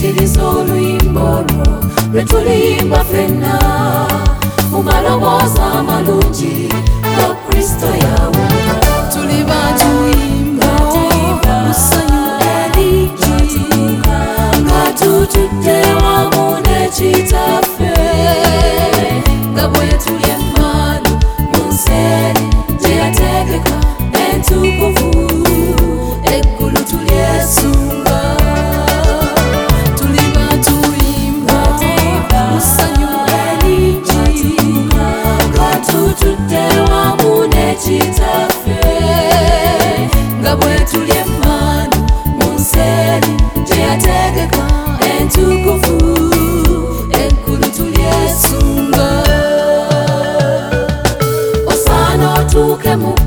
tiriz'oluyimbo olwo lwe tuliyimba fenna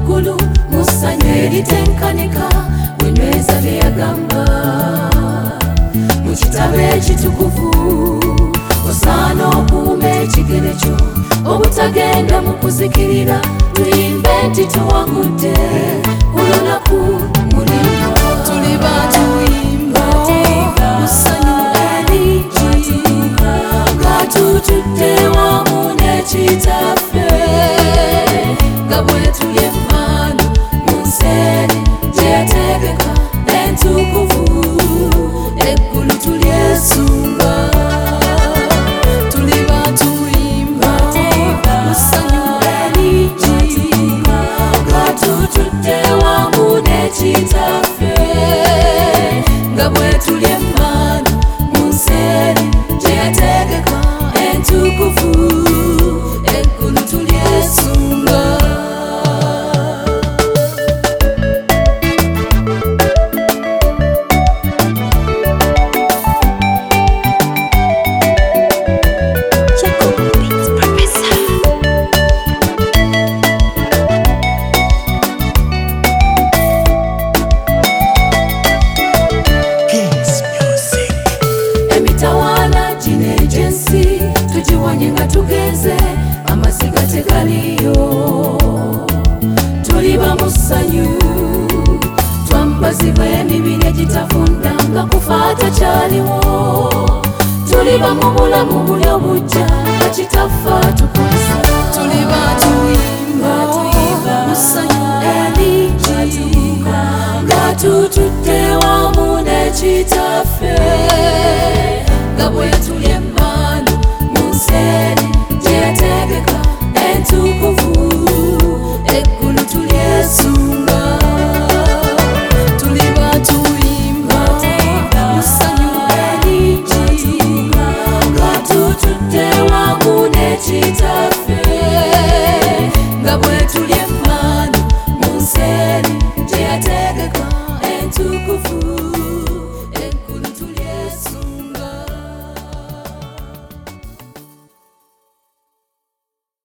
waggulu musanyu eritenkanika wenyweza bye yagamba mu kitabo ekitukuvu osaana okuuma ekigere kyo obutagenda mu kuzikirira luyimbe nti tuwagudde kulunaku tutudde wamu nekitaffe nga bwetuli waliwo tuli bamubulamu buli obujja akitaffa tukusa ngatututte wamu nekitaffe nga bwetu